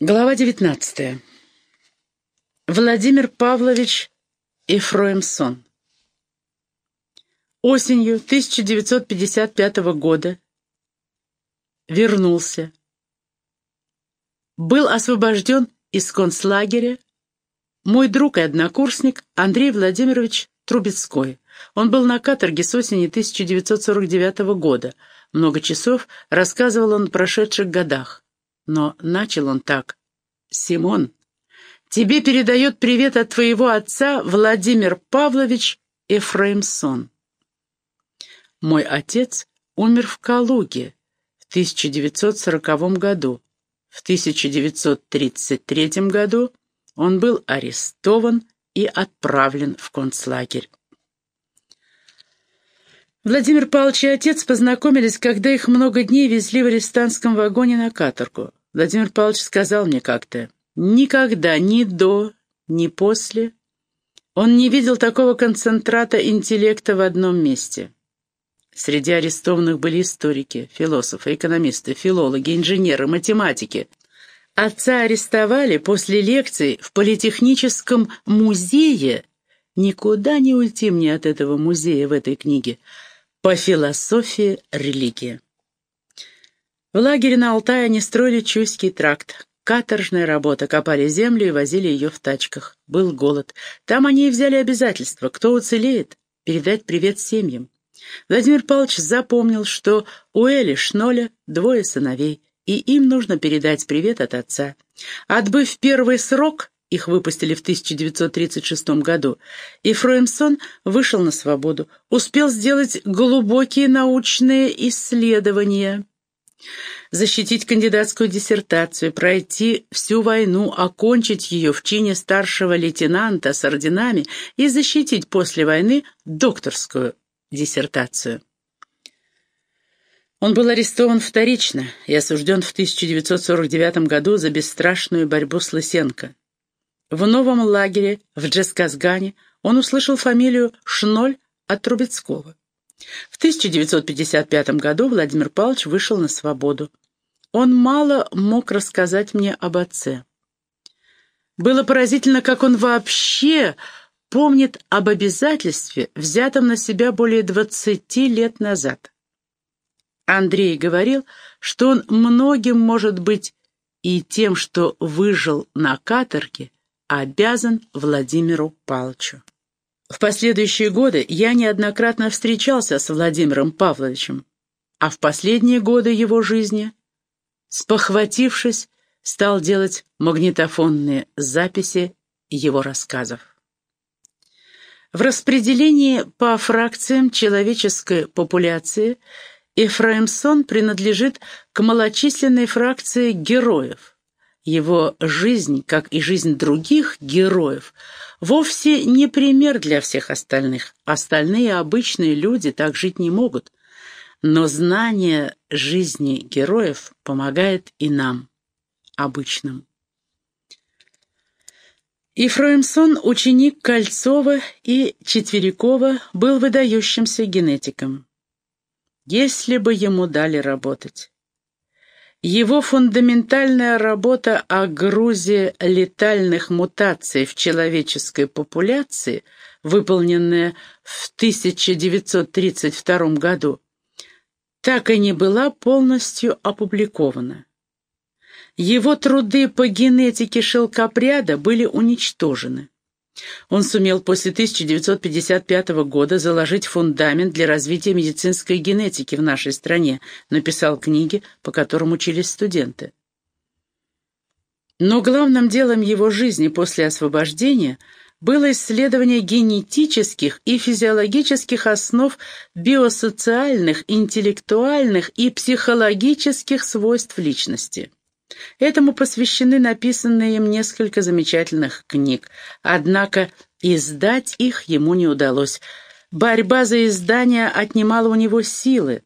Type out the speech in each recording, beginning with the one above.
Глава 19. Владимир Павлович Ефроемсон. Осенью 1955 года вернулся. Был освобожден из концлагеря мой друг и однокурсник Андрей Владимирович Трубецкой. Он был на каторге с осени 1949 года. Много часов рассказывал он о прошедших годах. Но начал он так. «Симон, тебе передает привет от твоего отца Владимир Павлович Ефраимсон. Мой отец умер в Калуге в 1940 году. В 1933 году он был арестован и отправлен в концлагерь. Владимир Павлович и отец познакомились, когда их много дней везли в арестантском вагоне на каторгу. Владимир Павлович сказал мне как-то, никогда, ни до, ни после, он не видел такого концентрата интеллекта в одном месте. Среди арестованных были историки, философы, экономисты, филологи, инженеры, математики. Отца арестовали после лекций в Политехническом музее. Никуда не уйти мне от этого музея в этой книге. По философии религии. В лагере на Алтае они строили Чуйский тракт. Каторжная работа, копали землю и возили ее в тачках. Был голод. Там они и взяли обязательство, кто уцелеет, передать привет семьям. Владимир Павлович запомнил, что у Эли Шноля двое сыновей, и им нужно передать привет от отца. Отбыв первый срок, их выпустили в 1936 году, и Фроемсон вышел на свободу, успел сделать глубокие научные исследования защитить кандидатскую диссертацию, пройти всю войну, окончить ее в чине старшего лейтенанта с орденами и защитить после войны докторскую диссертацию. Он был арестован вторично и осужден в 1949 году за бесстрашную борьбу с Лысенко. В новом лагере в Джесказгане он услышал фамилию Шноль от Трубецкого. В 1955 году Владимир Павлович вышел на свободу. Он мало мог рассказать мне об отце. Было поразительно, как он вообще помнит об обязательстве, взятом на себя более 20 лет назад. Андрей говорил, что он многим может быть и тем, что выжил на каторге, обязан Владимиру Павловичу. В последующие годы я неоднократно встречался с Владимиром Павловичем, а в последние годы его жизни, спохватившись, стал делать магнитофонные записи его рассказов. В распределении по фракциям человеческой популяции Ефраимсон принадлежит к малочисленной фракции героев. Его жизнь, как и жизнь других героев, вовсе не пример для всех остальных. Остальные обычные люди так жить не могут. Но знание жизни героев помогает и нам, обычным. Ефраимсон, ученик Кольцова и Четверякова, был выдающимся генетиком. Если бы ему дали работать. Его фундаментальная работа о грузе летальных мутаций в человеческой популяции, выполненная в 1932 году, так и не была полностью опубликована. Его труды по генетике шелкопряда были уничтожены. Он сумел после 1955 года заложить фундамент для развития медицинской генетики в нашей стране, написал книги, по которым учились студенты. Но главным делом его жизни после освобождения было исследование генетических и физиологических основ биосоциальных, интеллектуальных и психологических свойств личности. Этому посвящены написанные им несколько замечательных книг, однако издать их ему не удалось. Борьба за издание отнимала у него силы.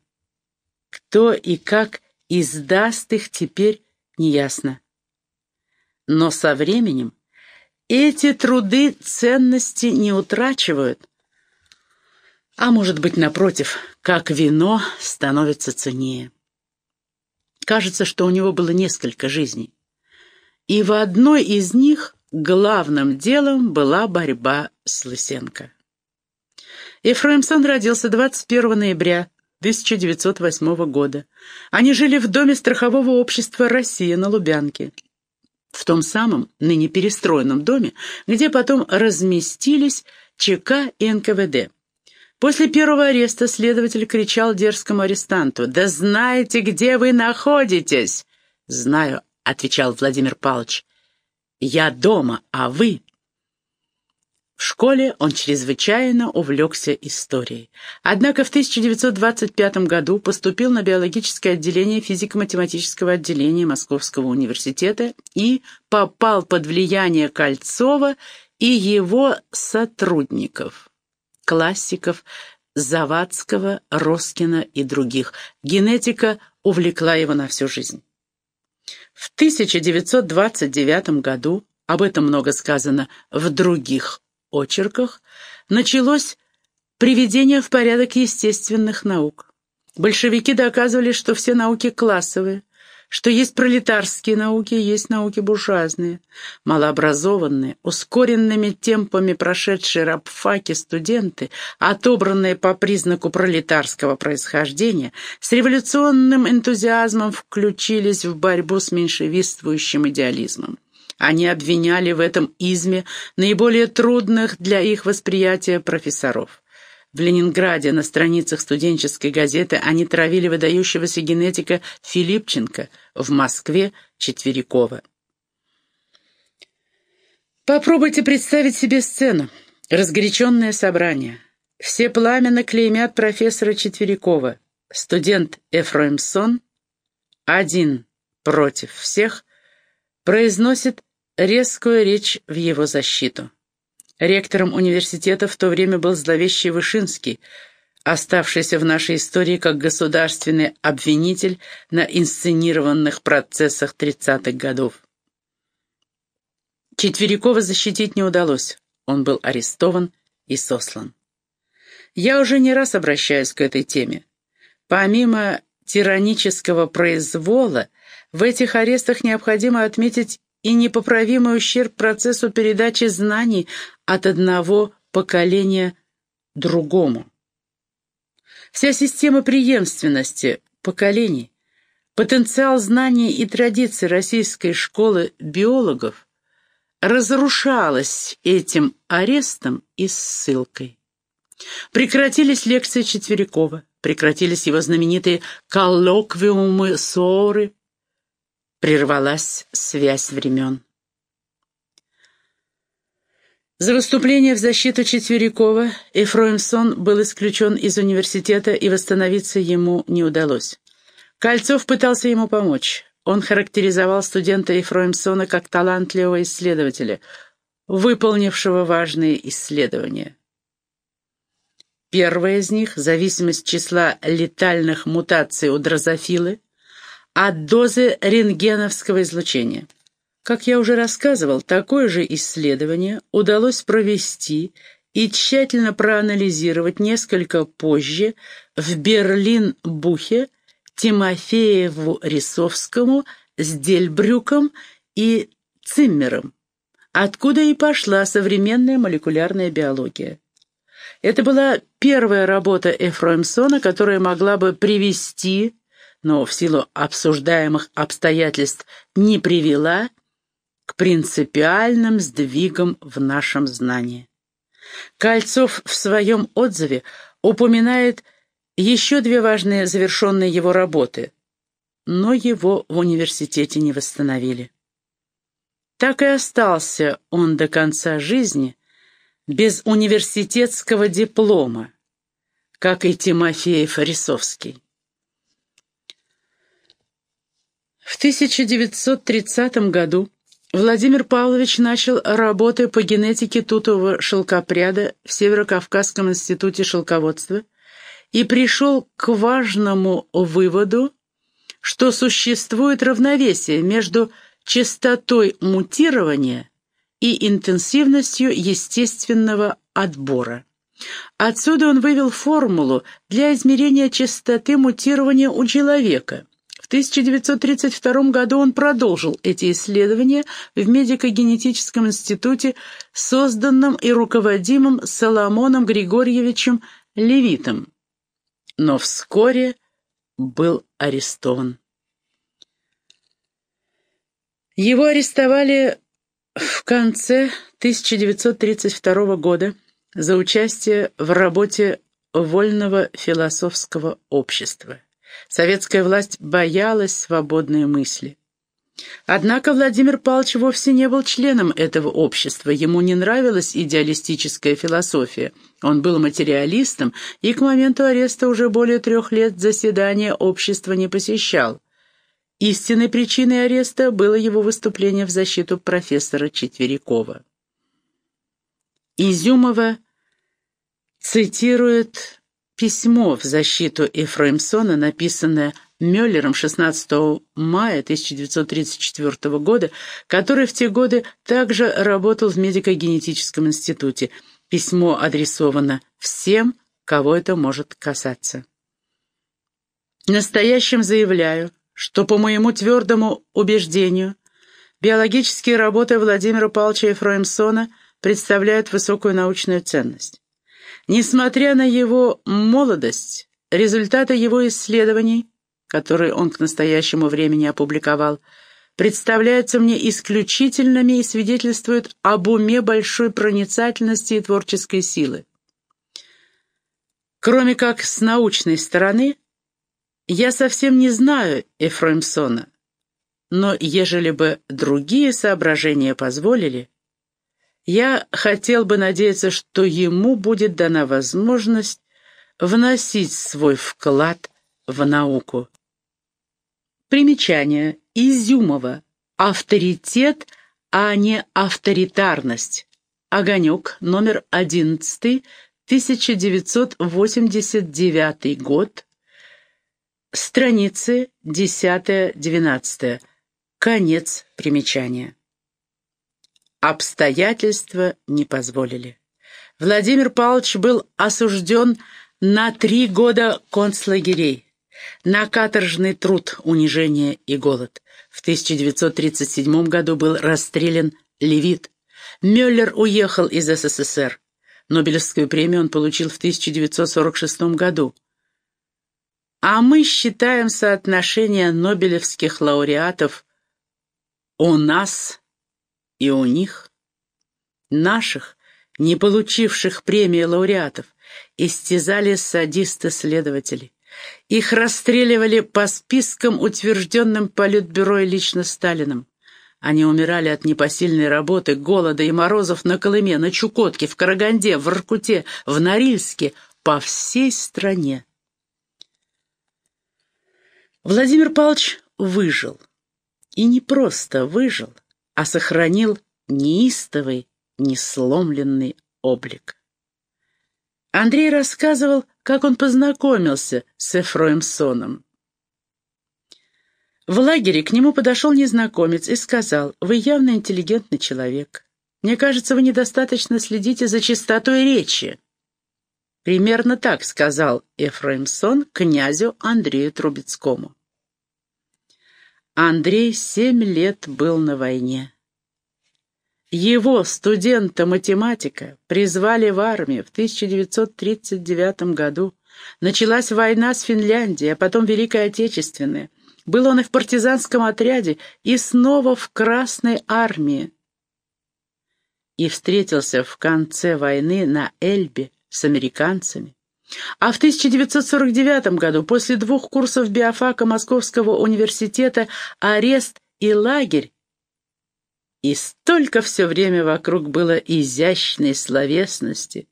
Кто и как издаст их теперь, неясно. Но со временем эти труды ценности не утрачивают, а может быть, напротив, как вино становится ценнее. Кажется, что у него было несколько жизней. и в одной из них главным делом была борьба с Лысенко. Ефремсон родился 21 ноября 1908 года. Они жили в доме страхового общества «Россия» на Лубянке. В том самом, ныне перестроенном доме, где потом разместились ЧК и НКВД. После первого ареста следователь кричал дерзкому арестанту «Да знаете, где вы находитесь?» «Знаю», — отвечал Владимир Павлович. «Я дома, а вы?» В школе он чрезвычайно увлекся историей. Однако в 1925 году поступил на биологическое отделение физико-математического отделения Московского университета и попал под влияние Кольцова и его сотрудников, классиков Завадского, Роскина и других. Генетика увлекла его на всю жизнь. В 1929 году, об этом много сказано в других очерках началось приведение в порядок естественных наук. Большевики доказывали, что все науки классовые, что есть пролетарские науки, есть науки буржуазные. Малообразованные, ускоренными темпами прошедшие рабфаки студенты, отобранные по признаку пролетарского происхождения, с революционным энтузиазмом включились в борьбу с меньшевистствующим идеализмом. Они обвиняли в этом изме наиболее трудных для их восприятия профессоров. В Ленинграде на страницах студенческой газеты они травили выдающегося генетика Филипченко, в Москве — Четверякова. Попробуйте представить себе сцену. Разгоряченное собрание. Все пламенно клеймят профессора Четверякова. Студент Эфроимсон, один против всех, произносит резкую речь в его защиту. Ректором университета в то время был зловещий Вышинский, оставшийся в нашей истории как государственный обвинитель на инсценированных процессах 30-х годов. Четверякова защитить не удалось. Он был арестован и сослан. Я уже не раз обращаюсь к этой теме. Помимо тиранического произвола, в этих арестах необходимо отметить и непоправимый ущерб процессу передачи знаний от одного поколения другому. Вся система преемственности поколений, потенциал знаний и традиций российской школы биологов разрушалась этим арестом и ссылкой. Прекратились лекции Четверякова, прекратились его знаменитые коллоквиумы ссоры, Прервалась связь времен. За выступление в защиту Четверякова Эфроимсон был исключен из университета, и восстановиться ему не удалось. Кольцов пытался ему помочь. Он характеризовал студента Ефроимсона как талантливого исследователя, выполнившего важные исследования. Первое из них — зависимость числа летальных мутаций у дрозофилы — от дозы рентгеновского излучения. Как я уже рассказывал, такое же исследование удалось провести и тщательно проанализировать несколько позже в Берлин-Бухе Тимофееву Рисовскому с Дельбрюком и Циммером, откуда и пошла современная молекулярная биология. Это была первая работа Эфроимсона, которая могла бы привести но в силу обсуждаемых обстоятельств не привела принципиальным сдвигам в нашем знании. Кольцов в своем отзыве упоминает еще две важные завершенные его работы, но его в университете не восстановили. Так и остался он до конца жизни без университетского диплома, как и Тимофеев Рисовский. В 1930 году Владимир Павлович начал работы по генетике тутового шелкопряда в Северо-Кавказском институте шелководства и пришел к важному выводу, что существует равновесие между частотой мутирования и интенсивностью естественного отбора. Отсюда он вывел формулу для измерения частоты мутирования у человека – 1932 году он продолжил эти исследования в медико-генетическом институте, созданном и руководимом Соломоном Григорьевичем Левитом, но вскоре был арестован. Его арестовали в конце 1932 года за участие в работе Вольного философского общества. Советская власть боялась свободной мысли. Однако Владимир Павлович вовсе не был членом этого общества, ему не нравилась идеалистическая философия. Он был материалистом и к моменту ареста уже более трех лет заседания общества не посещал. Истинной причиной ареста было его выступление в защиту профессора Четверякова. Изюмова цитирует письмо в защиту Ефраимсона, написанное Мюллером 16 мая 1934 года, который в те годы также работал в медико-генетическом институте. Письмо адресовано всем, кого это может касаться. Настоящим заявляю, что по моему твердому убеждению биологические работы Владимира Павловича Ефраимсона представляют высокую научную ценность. Несмотря на его молодость, результаты его исследований, которые он к настоящему времени опубликовал, представляются мне исключительными и свидетельствуют об уме большой проницательности и творческой силы. Кроме как с научной стороны, я совсем не знаю Эфроимсона, но ежели бы другие соображения позволили, я хотел бы надеяться, что ему будет дана возможность вносить свой вклад в науку. Примечание. Изюмова. Авторитет, а не авторитарность. Огонек, номер 11, 1989 год. Страницы 10-12. Конец примечания. Обстоятельства не позволили. Владимир Павлович был осужден на три года концлагерей, на каторжный труд, унижение и голод. В 1937 году был расстрелян Левит. Мюллер уехал из СССР. Нобелевскую премию он получил в 1946 году. А мы считаем соотношение нобелевских лауреатов у нас и у них, наших, не получивших премии лауреатов, истязали садисты-следователи. Их расстреливали по спискам, утвержденным Политбюро и лично Сталиным. Они умирали от непосильной работы, голода и морозов на Колыме, на Чукотке, в Караганде, в Иркуте, в Норильске, по всей стране. Владимир Павлович выжил. И не просто выжил, а сохранил неистовый, несломленный облик. Андрей рассказывал, как он познакомился с Эфроем В лагере к нему подошел незнакомец и сказал, «Вы явно интеллигентный человек. Мне кажется, вы недостаточно следите за чистотой речи». Примерно так сказал Ефраимсон князю Андрею Трубецкому. Андрей семь лет был на войне. Его, студента-математика, призвали в армию в 1939 году. Началась война с Финляндией, а потом Великая Отечественная. Был он и в партизанском отряде, и снова в Красной армии. И встретился в конце войны на Эльбе с американцами. А в 1949 году, после двух курсов биофака Московского университета, арест и лагерь, и столько все время вокруг было изящной словесности.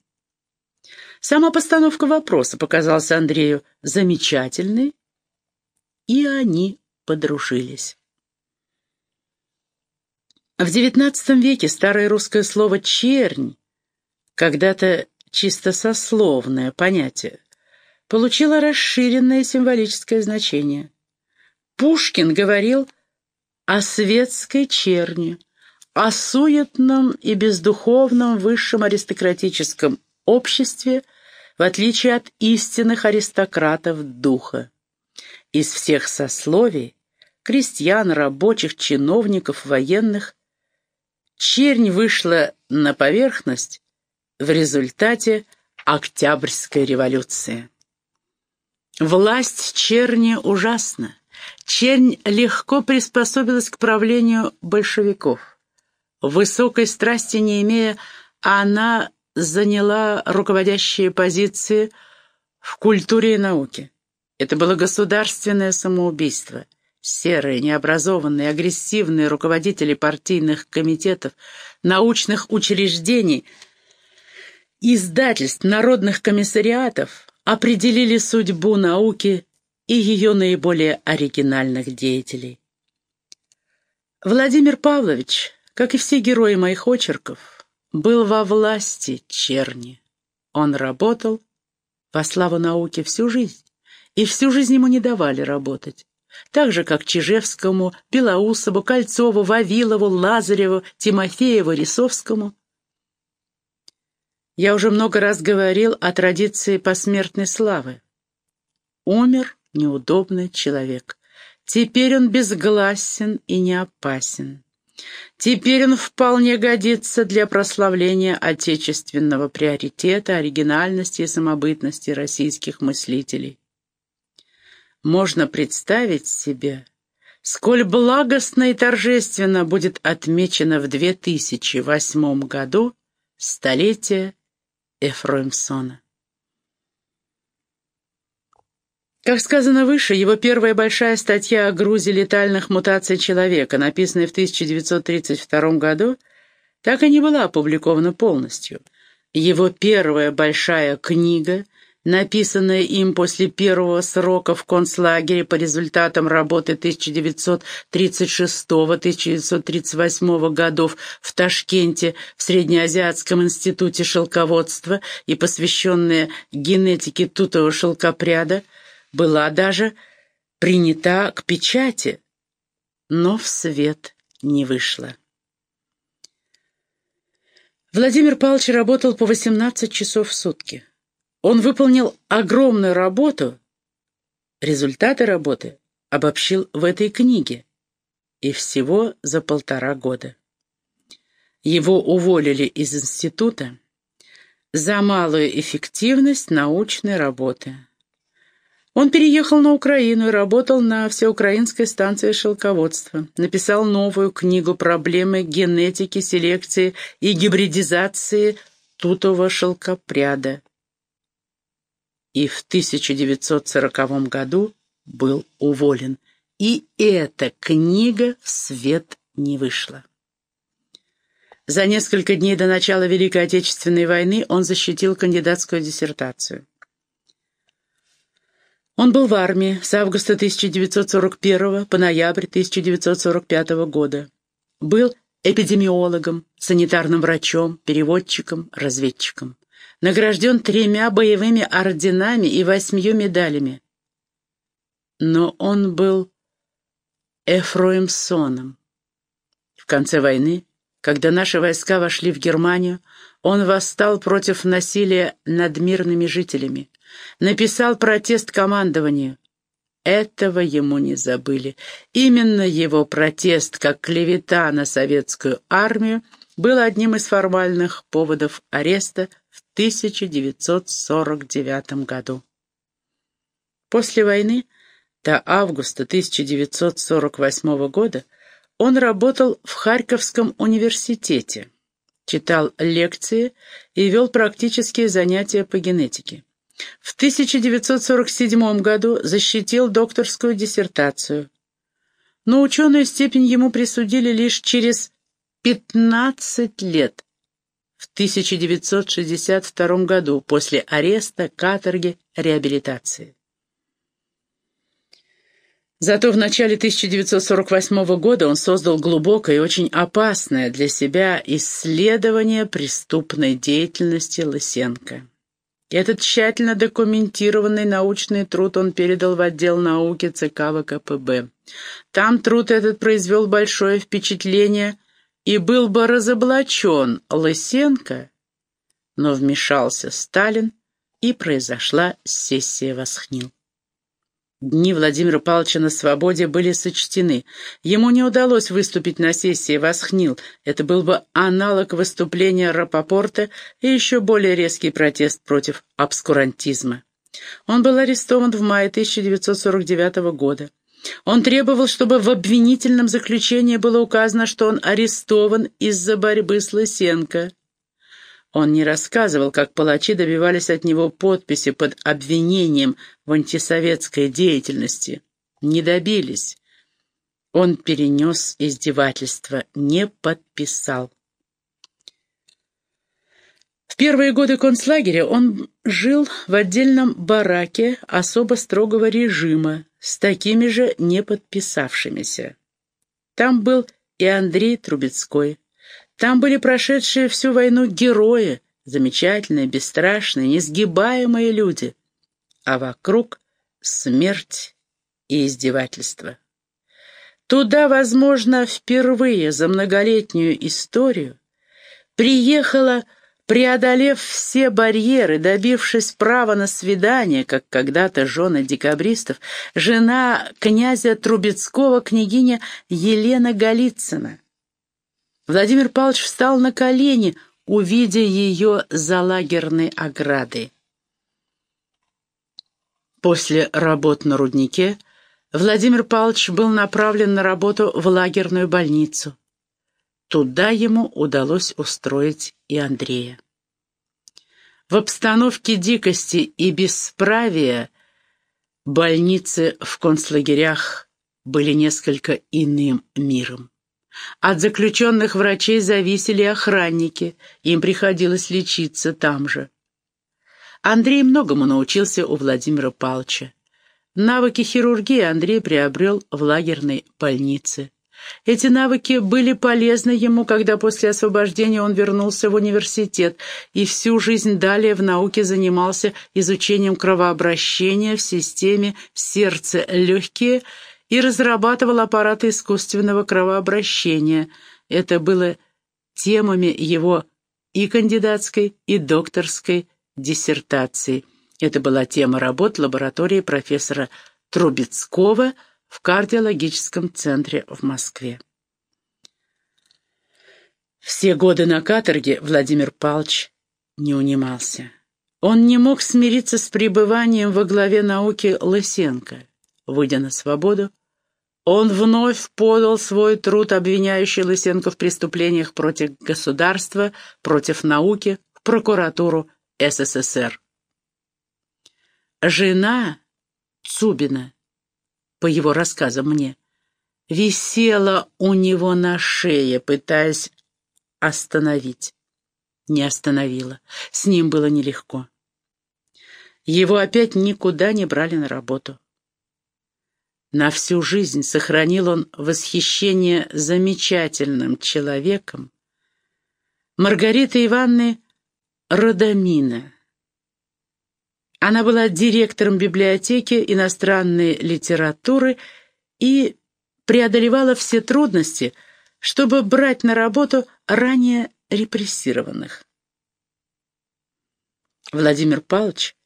Сама постановка вопроса показалась Андрею замечательной, и они подружились. В XIX веке старое русское слово «чернь», когда-то чисто сословное понятие, получило расширенное символическое значение. Пушкин говорил о светской черни, о суетном и бездуховном высшем аристократическом обществе, в отличие от истинных аристократов духа. Из всех сословий, крестьян, рабочих, чиновников, военных, чернь вышла на поверхность в результате Октябрьской революции. Власть черни ужасна. Чернь легко приспособилась к правлению большевиков. Высокой страсти не имея, она заняла руководящие позиции в культуре и науке. Это было государственное самоубийство. Серые, необразованные, агрессивные руководители партийных комитетов, научных учреждений, издательств, народных комиссариатов определили судьбу науки и ее наиболее оригинальных деятелей. Владимир Павлович, как и все герои моих очерков, был во власти черни. Он работал во славу науки всю жизнь, и всю жизнь ему не давали работать. Так же, как Чижевскому, Белоусову, Кольцову, Вавилову, Лазареву, Тимофееву, Рисовскому. Я уже много раз говорил о традиции посмертной славы. Умер неудобный человек. Теперь он безгласен и не опасен. Теперь он вполне годится для прославления отечественного приоритета, оригинальности и самобытности российских мыслителей. Можно представить себе, сколь благостно и торжественно будет отмечено в 2008 году столетие Эфроимсона. Как сказано выше, его первая большая статья о грузе летальных мутаций человека, написанная в 1932 году, так и не была опубликована полностью. Его первая большая книга, написанная им после первого срока в концлагере по результатам работы 1936-1938 годов в Ташкенте в Среднеазиатском институте шелководства и посвященная генетике тутового шелкопряда – была даже принята к печати, но в свет не вышла. Владимир Павлович работал по 18 часов в сутки. Он выполнил огромную работу. Результаты работы обобщил в этой книге. И всего за полтора года. Его уволили из института за малую эффективность научной работы. Он переехал на Украину и работал на всеукраинской станции шелководства. Написал новую книгу «Проблемы генетики, селекции и гибридизации тутового шелкопряда». И в 1940 году был уволен. И эта книга в свет не вышла. За несколько дней до начала Великой Отечественной войны он защитил кандидатскую диссертацию. Он был в армии с августа 1941 по ноябрь 1945 года. Был эпидемиологом, санитарным врачом, переводчиком, разведчиком. Награжден тремя боевыми орденами и восьмью медалями. Но он был Эфроимсоном. В конце войны, когда наши войска вошли в Германию, он восстал против насилия над мирными жителями написал протест командованию. Этого ему не забыли. Именно его протест, как клевета на советскую армию, был одним из формальных поводов ареста в 1949 году. После войны до августа 1948 года он работал в Харьковском университете, читал лекции и вел практические занятия по генетике. В 1947 году защитил докторскую диссертацию. Но ученую степень ему присудили лишь через 15 лет, в 1962 году, после ареста, каторги, реабилитации. Зато в начале 1948 года он создал глубокое и очень опасное для себя исследование преступной деятельности Лысенко. Этот тщательно документированный научный труд он передал в отдел науки ЦК ВКПБ. Там труд этот произвел большое впечатление и был бы разоблачен Лысенко, но вмешался Сталин, и произошла сессия Восхнил. Дни Владимира Павловича на свободе были сочтены. Ему не удалось выступить на сессии Восхнил. Это был бы аналог выступления Рапопорта и еще более резкий протест против обскурантизма. Он был арестован в мае 1949 года. Он требовал, чтобы в обвинительном заключении было указано, что он арестован из-за борьбы с Лысенко. Он не рассказывал, как палачи добивались от него подписи под обвинением в антисоветской деятельности. Не добились. Он перенес издевательство, не подписал. В первые годы концлагеря он жил в отдельном бараке особо строгого режима с такими же не подписавшимися. Там был и Андрей Трубецкой, там были прошедшие всю войну герои, замечательные, бесстрашные, несгибаемые люди. А вокруг смерть и издевательство. Туда, возможно, впервые за многолетнюю историю приехала, преодолев все барьеры, добившись права на свидание, как когда-то жены декабристов, жена князя Трубецкого, княгиня Елена Голицына. Владимир Павлович встал на колени, увидя ее за лагерной оградой. После работ на руднике Владимир Павлович был направлен на работу в лагерную больницу. Туда ему удалось устроить и Андрея. В обстановке дикости и бесправия больницы в концлагерях были несколько иным миром. От заключенных врачей зависели охранники, им приходилось лечиться там же. Андрей многому научился у Владимира Павловича. Навыки хирургии Андрей приобрел в лагерной больнице. Эти навыки были полезны ему, когда после освобождения он вернулся в университет и всю жизнь далее в науке занимался изучением кровообращения в системе сердце-легкие и разрабатывал аппараты искусственного кровообращения. Это было темами его и кандидатской, и докторской диссертации. Это была тема работ лаборатории профессора Трубецкого в кардиологическом центре в Москве. Все годы на каторге Владимир Павлович не унимался. Он не мог смириться с пребыванием во главе науки Лысенко. Выйдя на свободу, он вновь подал свой труд, обвиняющий Лысенко в преступлениях против государства, против науки, в прокуратуру СССР. Жена Цубина, по его рассказам мне, висела у него на шее, пытаясь остановить. Не остановила. С ним было нелегко. Его опять никуда не брали на работу. На всю жизнь сохранил он восхищение замечательным человеком Маргариты Ивановны Родомина. Она была директором библиотеки иностранной литературы и преодолевала все трудности, чтобы брать на работу ранее репрессированных. Владимир Павлович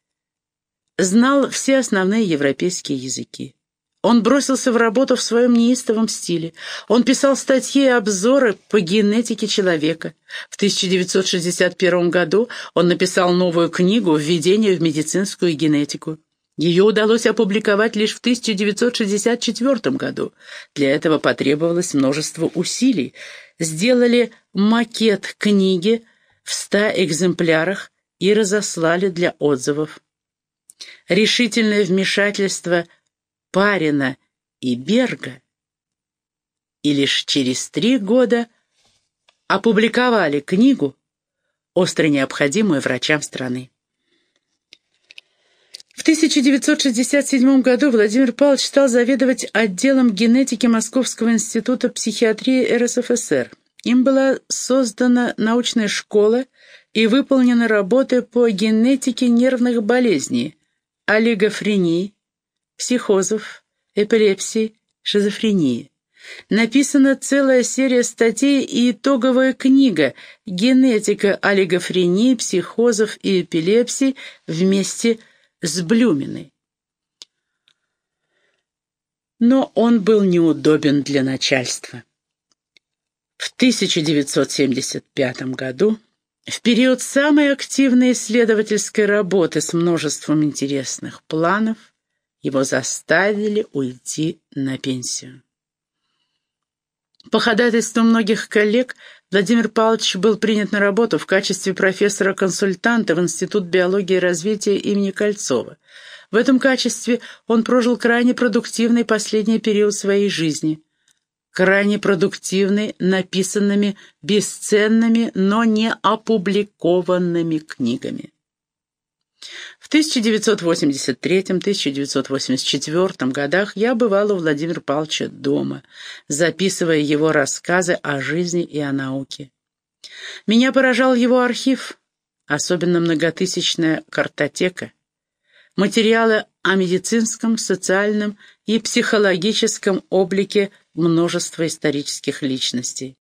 знал все основные европейские языки. Он бросился в работу в своем неистовом стиле. Он писал статьи и обзоры по генетике человека. В 1961 году он написал новую книгу «Введение в медицинскую генетику». Ее удалось опубликовать лишь в 1964 году. Для этого потребовалось множество усилий. Сделали макет книги в 100 экземплярах и разослали для отзывов. Решительное вмешательство – Парина и Берга, и лишь через три года опубликовали книгу, остро необходимую врачам страны. В 1967 году Владимир Павлович стал заведовать отделом генетики Московского института психиатрии РСФСР. Им была создана научная школа и выполнены работы по генетике нервных болезней, олигофрении, психозов, эпилепсии, шизофрении. Написана целая серия статей и итоговая книга «Генетика олигофрении, психозов и эпилепсии» вместе с Блюминой. но он был неудобен для начальства. В 1975 году, в период самой активной исследовательской работы с множеством интересных планов, его заставили уйти на пенсию. По ходатайству многих коллег Владимир Павлович был принят на работу в качестве профессора-консультанта в Институт биологии и развития имени Кольцова. В этом качестве он прожил крайне продуктивный последний период своей жизни. Крайне продуктивный написанными бесценными, но не опубликованными книгами. В 1983-1984 годах я бывала у Владимира Павловича дома, записывая его рассказы о жизни и о науке. Меня поражал его архив, особенно многотысячная картотека, материалы о медицинском, социальном и психологическом облике множества исторических личностей.